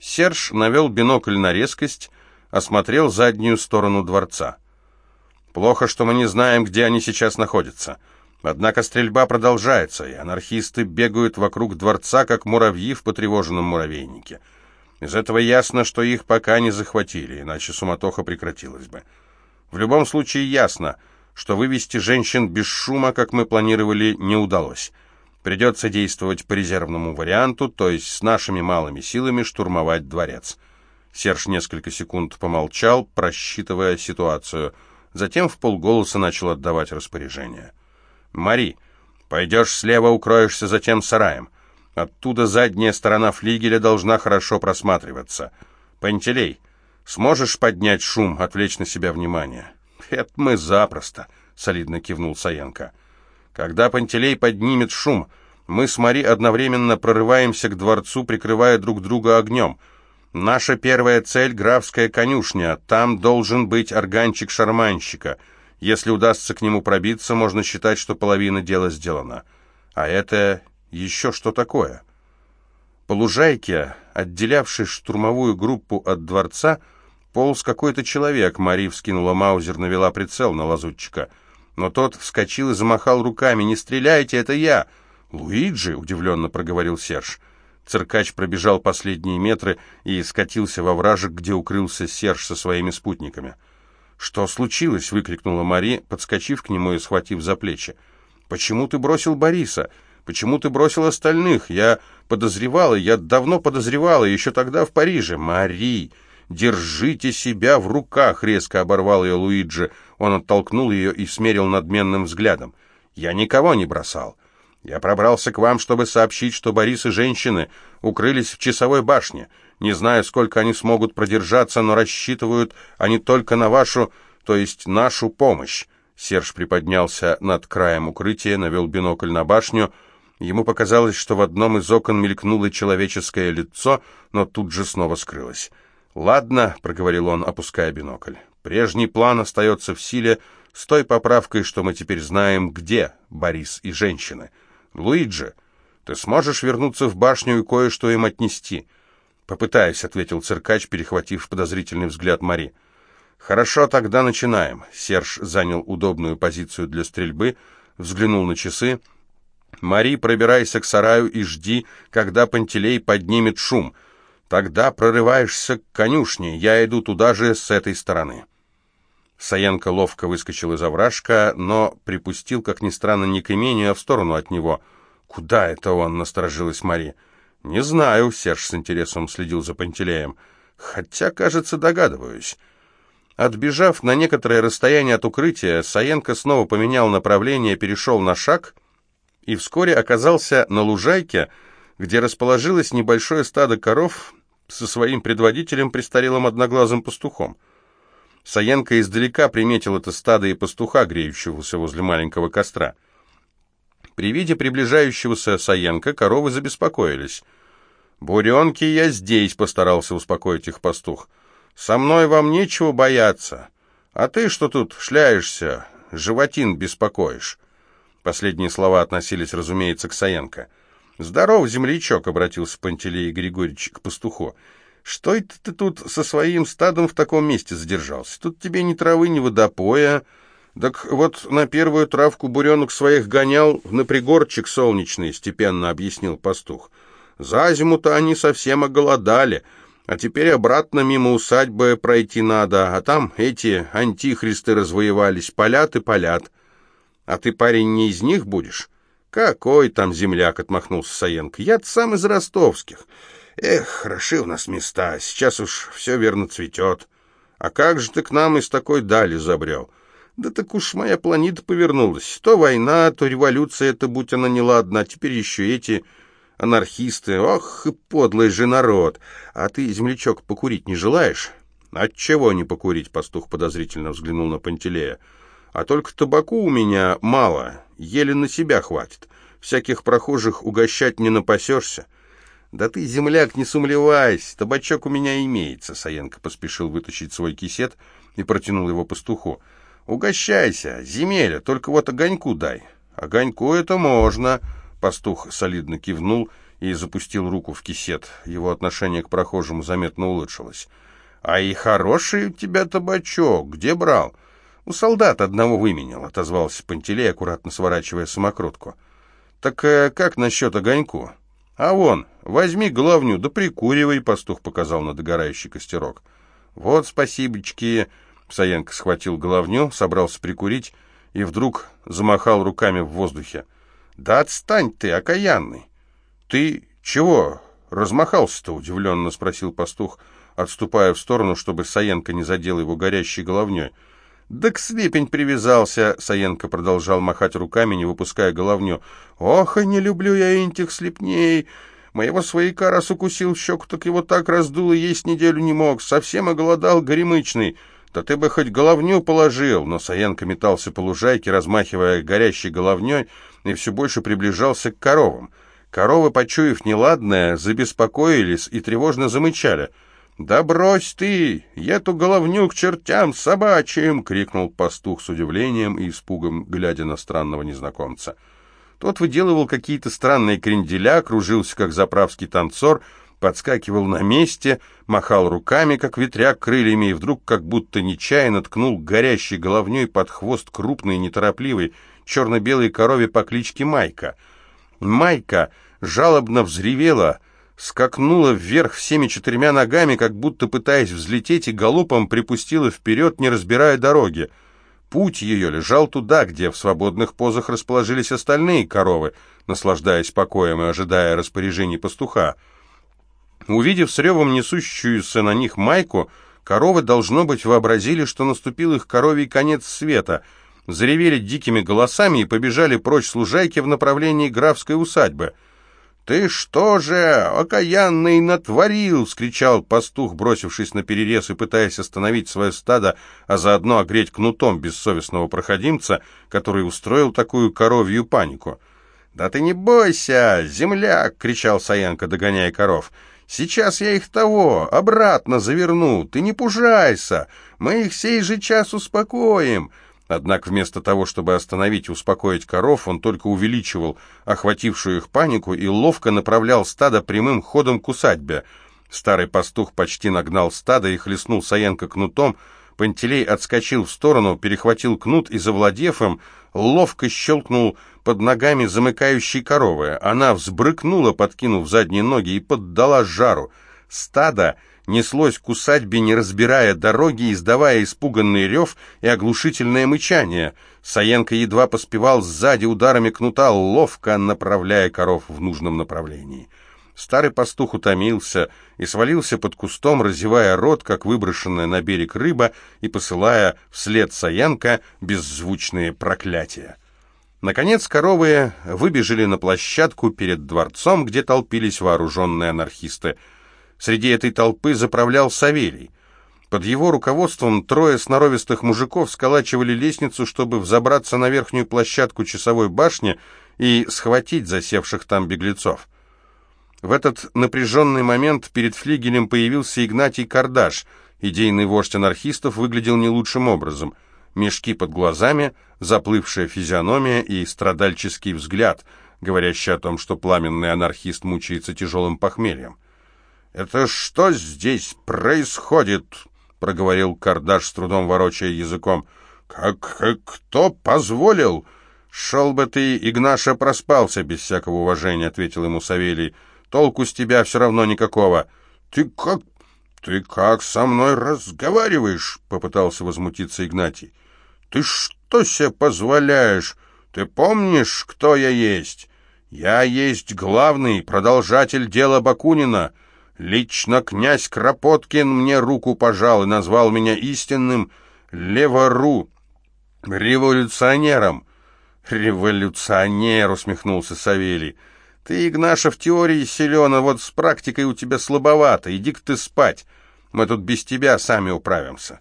Серж навел бинокль на резкость, осмотрел заднюю сторону дворца. «Плохо, что мы не знаем, где они сейчас находятся. Однако стрельба продолжается, и анархисты бегают вокруг дворца, как муравьи в потревоженном муравейнике. Из этого ясно, что их пока не захватили, иначе суматоха прекратилась бы. В любом случае ясно, что вывести женщин без шума, как мы планировали, не удалось». Придется действовать по резервному варианту, то есть с нашими малыми силами штурмовать дворец. Серж несколько секунд помолчал, просчитывая ситуацию. Затем в полголоса начал отдавать распоряжение. «Мари, пойдешь слева, укроешься за тем сараем. Оттуда задняя сторона флигеля должна хорошо просматриваться. Пантелей, сможешь поднять шум, отвлечь на себя внимание?» «Это мы запросто», — солидно кивнул Саенко. Когда Пантелей поднимет шум, мы с Мари одновременно прорываемся к дворцу, прикрывая друг друга огнем. Наша первая цель — графская конюшня. Там должен быть органчик шарманщика. Если удастся к нему пробиться, можно считать, что половина дела сделана. А это еще что такое? По лужайке, отделявшей штурмовую группу от дворца, полз какой-то человек. Мари вскинула маузер, навела прицел на лазутчика — но тот вскочил и замахал руками. «Не стреляйте, это я!» «Луиджи?» — удивленно проговорил Серж. Циркач пробежал последние метры и скатился во вражек, где укрылся Серж со своими спутниками. «Что случилось?» — выкрикнула Мари, подскочив к нему и схватив за плечи. «Почему ты бросил Бориса? Почему ты бросил остальных? Я подозревала, я давно подозревала, еще тогда в Париже. Мари!» «Держите себя в руках!» — резко оборвал ее Луиджи. Он оттолкнул ее и смерил надменным взглядом. «Я никого не бросал. Я пробрался к вам, чтобы сообщить, что Борис и женщины укрылись в часовой башне. Не знаю, сколько они смогут продержаться, но рассчитывают они только на вашу, то есть нашу помощь». Серж приподнялся над краем укрытия, навел бинокль на башню. Ему показалось, что в одном из окон мелькнуло человеческое лицо, но тут же снова скрылось. «Ладно», — проговорил он, опуская бинокль. «Прежний план остается в силе с той поправкой, что мы теперь знаем, где Борис и женщины. Луиджи, ты сможешь вернуться в башню и кое-что им отнести?» «Попытаюсь», — ответил циркач, перехватив подозрительный взгляд Мари. «Хорошо, тогда начинаем». Серж занял удобную позицию для стрельбы, взглянул на часы. «Мари, пробирайся к сараю и жди, когда Пантелей поднимет шум». Тогда прорываешься к конюшне, я иду туда же с этой стороны. Саенко ловко выскочил из овражка, но припустил, как ни странно, не к имению, а в сторону от него. «Куда это он?» — насторожилась Мари. «Не знаю», — Серж с интересом следил за Пантелеем. «Хотя, кажется, догадываюсь». Отбежав на некоторое расстояние от укрытия, Саенко снова поменял направление, перешел на шаг и вскоре оказался на лужайке, где расположилось небольшое стадо коров со своим предводителем, престарелым одноглазым пастухом. Саенко издалека приметил это стадо и пастуха, греющегося возле маленького костра. При виде приближающегося Саенко коровы забеспокоились. «Буренки, я здесь», — постарался успокоить их пастух. «Со мной вам нечего бояться. А ты что тут шляешься, животин беспокоишь?» Последние слова относились, разумеется, к Саенко. «Здоров, землячок!» — обратился Пантелей Григорьевич к пастуху. «Что это ты тут со своим стадом в таком месте задержался? Тут тебе ни травы, ни водопоя. Так вот на первую травку буренок своих гонял на пригорчик солнечный», — степенно объяснил пастух. «За зиму-то они совсем оголодали, а теперь обратно мимо усадьбы пройти надо, а там эти антихристы развоевались, полят и полят. А ты, парень, не из них будешь?» «Какой там земляк?» — отмахнулся Саенко. «Я-то сам из ростовских. Эх, хороши у нас места, сейчас уж все верно цветет. А как же ты к нам из такой дали забрел?» «Да так уж моя планета повернулась. То война, то революция, это будь она неладна, а теперь еще эти анархисты. Ох, и подлый же народ! А ты, землячок, покурить не желаешь?» «Отчего не покурить?» — пастух подозрительно взглянул на Пантелея. «А только табаку у меня мало, еле на себя хватит. Всяких прохожих угощать не напасешься. Да ты, земляк, не сумлевайся, табачок у меня имеется. Саенко поспешил вытащить свой кисет и протянул его пастуху. Угощайся, земеля, только вот огоньку дай. Огоньку это можно. Пастух солидно кивнул и запустил руку в кисет. Его отношение к прохожему заметно улучшилось. «А и хороший у тебя табачок. Где брал?» «У солдат одного выменял», — отозвался Пантелей, аккуратно сворачивая самокрутку. «Так э, как насчет огоньку?» «А вон, возьми головню, да прикуривай», — пастух показал на догорающий костерок. «Вот, спасибочки!» Саенко схватил головню, собрался прикурить и вдруг замахал руками в воздухе. «Да отстань ты, окаянный!» «Ты чего размахался-то?» — удивленно спросил пастух, отступая в сторону, чтобы Саенко не задел его горящей головней. «Да к слепень привязался!» — Саенко продолжал махать руками, не выпуская головню. «Ох, и не люблю я этих слепней!» Моего свояка раз укусил щеку, так его так раздуло, есть неделю не мог. Совсем оголодал горемычный. Да ты бы хоть головню положил. Но Саенко метался по лужайке, размахивая горящей головней, и все больше приближался к коровам. Коровы, почуяв неладное, забеспокоились и тревожно замычали. «Да брось ты! Эту головню к чертям собачьим!» — крикнул пастух с удивлением и испугом, глядя на странного незнакомца. Тот выделывал какие-то странные кренделя, кружился, как заправский танцор, подскакивал на месте, махал руками, как ветряк, крыльями, и вдруг, как будто нечаянно, ткнул горящей головней под хвост крупной, неторопливой, черно-белой корове по кличке Майка. Майка жалобно взревела, скакнула вверх всеми четырьмя ногами, как будто пытаясь взлететь, и галопом припустила вперед, не разбирая дороги. Путь ее лежал туда, где в свободных позах расположились остальные коровы, наслаждаясь покоем и ожидая распоряжений пастуха. Увидев с ревом несущуюся на них майку, коровы, должно быть, вообразили, что наступил их коровий конец света, заревели дикими голосами и побежали прочь с в направлении графской усадьбы — «Ты что же, окаянный, натворил?» — скричал пастух, бросившись на перерез и пытаясь остановить свое стадо, а заодно огреть кнутом бессовестного проходимца, который устроил такую коровью панику. «Да ты не бойся, земляк!» — кричал Саенко, догоняя коров. «Сейчас я их того, обратно заверну, ты не пужайся, мы их сей же час успокоим!» Однако вместо того, чтобы остановить и успокоить коров, он только увеличивал охватившую их панику и ловко направлял стадо прямым ходом к усадьбе. Старый пастух почти нагнал стадо и хлестнул Саенко кнутом. Пантелей отскочил в сторону, перехватил кнут и, завладев им, ловко щелкнул под ногами замыкающей коровы. Она взбрыкнула, подкинув задние ноги, и поддала жару. Стадо неслось к усадьбе, не разбирая дороги, издавая испуганный рев и оглушительное мычание. Саенко едва поспевал сзади ударами кнута, ловко направляя коров в нужном направлении. Старый пастух утомился и свалился под кустом, разевая рот, как выброшенная на берег рыба, и посылая вслед Саенко беззвучные проклятия. Наконец коровы выбежали на площадку перед дворцом, где толпились вооруженные анархисты – Среди этой толпы заправлял Савелий. Под его руководством трое сноровистых мужиков сколачивали лестницу, чтобы взобраться на верхнюю площадку часовой башни и схватить засевших там беглецов. В этот напряженный момент перед флигелем появился Игнатий Кардаш. Идейный вождь анархистов выглядел не лучшим образом. Мешки под глазами, заплывшая физиономия и страдальческий взгляд, говорящий о том, что пламенный анархист мучается тяжелым похмельем. «Это что здесь происходит?» — проговорил Кардаш с трудом ворочая языком. «Как... кто позволил?» «Шел бы ты, Игнаша, проспался без всякого уважения», — ответил ему Савелий. «Толку с тебя все равно никакого». «Ты как... ты как со мной разговариваешь?» — попытался возмутиться Игнатий. «Ты что себе позволяешь? Ты помнишь, кто я есть? Я есть главный продолжатель дела Бакунина». Лично князь Кропоткин мне руку пожал и назвал меня истинным левору, революционером. «Революционер!» — усмехнулся Савелий. «Ты, Игнаша, в теории силен, а вот с практикой у тебя слабовато. Иди-ка ты спать. Мы тут без тебя сами управимся».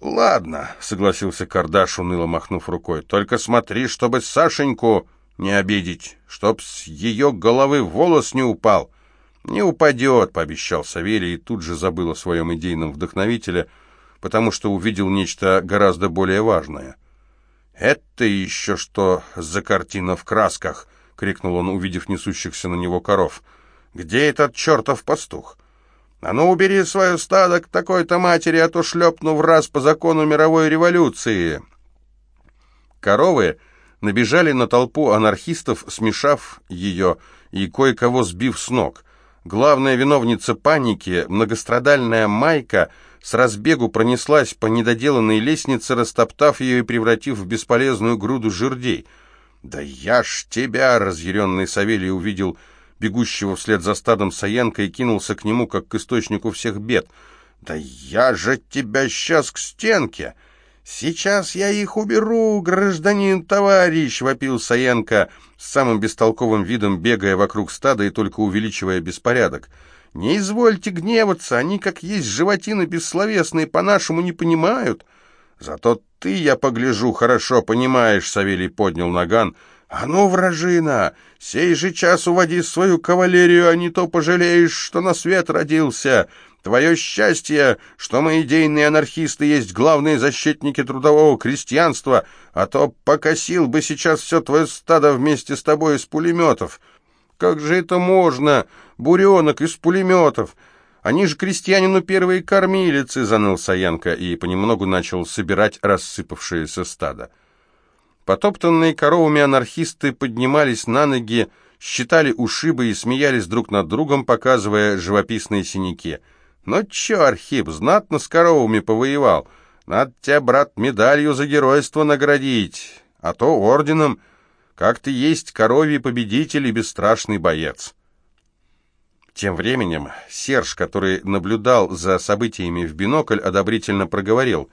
«Ладно», — согласился Кардаш, уныло махнув рукой. «Только смотри, чтобы Сашеньку не обидеть, чтоб с ее головы волос не упал». «Не упадет», — пообещал Савелий, и тут же забыл о своем идейном вдохновителе, потому что увидел нечто гораздо более важное. «Это еще что за картина в красках?» крикнул он, увидев несущихся на него коров. «Где этот чертов пастух?» «А ну, убери свое стадо к такой-то матери, а то шлепну в раз по закону мировой революции!» Коровы набежали на толпу анархистов, смешав ее и кое-кого сбив с ног. Главная виновница паники, многострадальная Майка, с разбегу пронеслась по недоделанной лестнице, растоптав ее и превратив в бесполезную груду жердей. «Да я ж тебя!» — разъяренный Савелий увидел бегущего вслед за стадом Саенко и кинулся к нему, как к источнику всех бед. «Да я же тебя сейчас к стенке!» «Сейчас я их уберу, гражданин-товарищ!» — вопил Саенко, с самым бестолковым видом бегая вокруг стада и только увеличивая беспорядок. «Не извольте гневаться, они, как есть животины бессловесные, по-нашему не понимают». «Зато ты, я погляжу, хорошо понимаешь», — Савелий поднял наган. «А ну, вражина, сей же час уводи свою кавалерию, а не то пожалеешь, что на свет родился. Твое счастье, что мы, идейные анархисты, есть главные защитники трудового крестьянства, а то покосил бы сейчас все твое стадо вместе с тобой из пулеметов. Как же это можно? Буренок из пулеметов! Они же крестьянину первые кормилицы, заныл Саенко и понемногу начал собирать рассыпавшееся стадо. Потоптанные коровами анархисты поднимались на ноги, считали ушибы и смеялись друг над другом, показывая живописные синяки — «Ну чё, Архип, знатно с коровами повоевал. Надо тебя, брат, медалью за геройство наградить, а то орденом, как ты есть коровий победитель и бесстрашный боец». Тем временем Серж, который наблюдал за событиями в бинокль, одобрительно проговорил.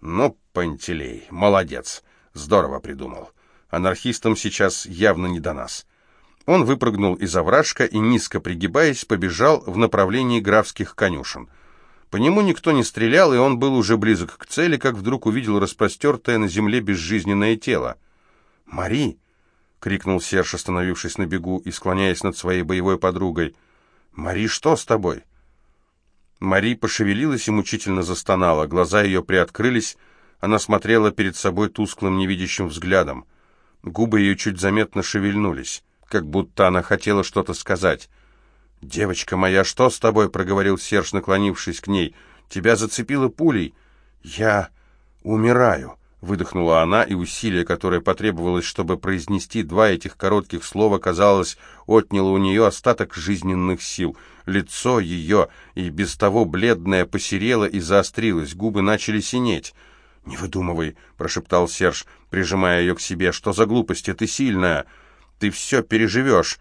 «Ну, Пантелей, молодец, здорово придумал. Анархистам сейчас явно не до нас». Он выпрыгнул из овражка и, низко пригибаясь, побежал в направлении графских конюшен. По нему никто не стрелял, и он был уже близок к цели, как вдруг увидел распростертое на земле безжизненное тело. «Мари!» — крикнул Серж, остановившись на бегу и склоняясь над своей боевой подругой. «Мари, что с тобой?» Мари пошевелилась и мучительно застонала. Глаза ее приоткрылись, она смотрела перед собой тусклым невидящим взглядом. Губы ее чуть заметно шевельнулись как будто она хотела что-то сказать. «Девочка моя, что с тобой?» — проговорил Серж, наклонившись к ней. «Тебя зацепило пулей». «Я умираю», — выдохнула она, и усилие, которое потребовалось, чтобы произнести два этих коротких слова, казалось, отняло у нее остаток жизненных сил. Лицо ее, и без того бледное, посерело и заострилось, губы начали синеть. «Не выдумывай», — прошептал Серж, прижимая ее к себе. «Что за глупости? Ты сильная». Ты все переживешь.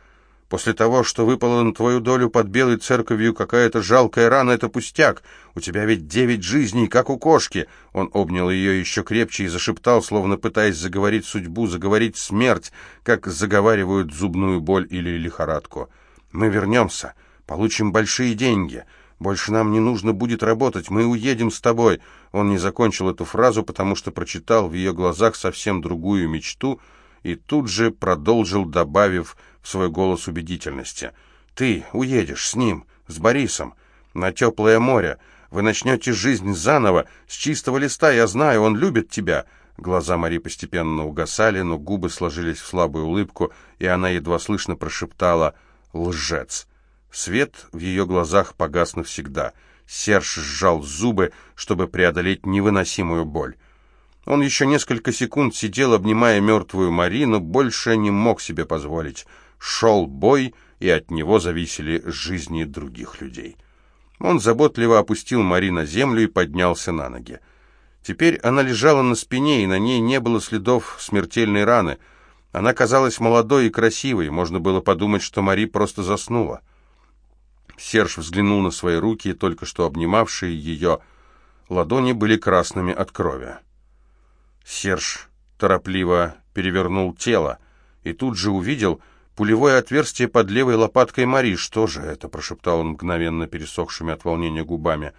После того, что выпало на твою долю под белой церковью, какая-то жалкая рана — это пустяк. У тебя ведь девять жизней, как у кошки». Он обнял ее еще крепче и зашептал, словно пытаясь заговорить судьбу, заговорить смерть, как заговаривают зубную боль или лихорадку. «Мы вернемся, получим большие деньги. Больше нам не нужно будет работать, мы уедем с тобой». Он не закончил эту фразу, потому что прочитал в ее глазах совсем другую мечту — и тут же продолжил, добавив в свой голос убедительности. «Ты уедешь с ним, с Борисом, на теплое море. Вы начнете жизнь заново, с чистого листа, я знаю, он любит тебя». Глаза Мари постепенно угасали, но губы сложились в слабую улыбку, и она едва слышно прошептала «Лжец». Свет в ее глазах погас навсегда. Серж сжал зубы, чтобы преодолеть невыносимую боль. Он еще несколько секунд сидел, обнимая мертвую Мари, но больше не мог себе позволить. Шел бой, и от него зависели жизни других людей. Он заботливо опустил Мари на землю и поднялся на ноги. Теперь она лежала на спине, и на ней не было следов смертельной раны. Она казалась молодой и красивой, можно было подумать, что Мари просто заснула. Серж взглянул на свои руки, только что обнимавшие ее. Ладони были красными от крови. Серж торопливо перевернул тело и тут же увидел пулевое отверстие под левой лопаткой Мари. «Что же это?» — прошептал он мгновенно пересохшими от волнения губами.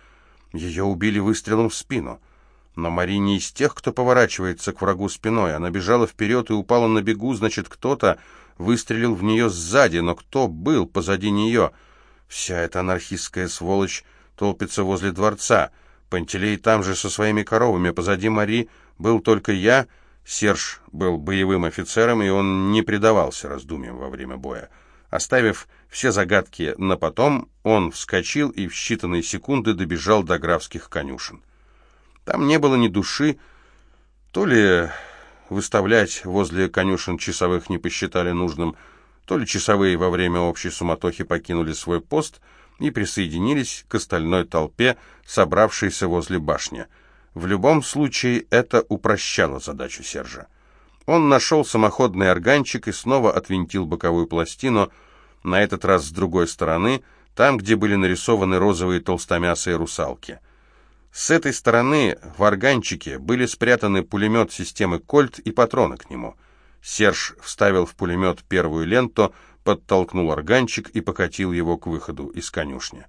«Ее убили выстрелом в спину». Но Мари не из тех, кто поворачивается к врагу спиной. Она бежала вперед и упала на бегу, значит, кто-то выстрелил в нее сзади, но кто был позади нее? Вся эта анархистская сволочь толпится возле дворца. Пантелей там же со своими коровами, позади Мари был только я. Серж был боевым офицером, и он не предавался раздумьям во время боя. Оставив все загадки на потом, он вскочил и в считанные секунды добежал до графских конюшен. Там не было ни души, то ли выставлять возле конюшен часовых не посчитали нужным, то ли часовые во время общей суматохи покинули свой пост и присоединились к остальной толпе, собравшейся возле башни. В любом случае это упрощало задачу Сержа. Он нашел самоходный органчик и снова отвинтил боковую пластину, на этот раз с другой стороны, там, где были нарисованы розовые толстомясые русалки. С этой стороны в органчике были спрятаны пулемет системы «Кольт» и патроны к нему. Серж вставил в пулемет первую ленту, подтолкнул органчик и покатил его к выходу из конюшни.